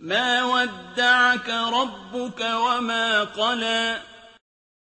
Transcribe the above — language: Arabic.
مَا وَدَّعَكَ رَبُّكَ وَمَا قَلَىٰ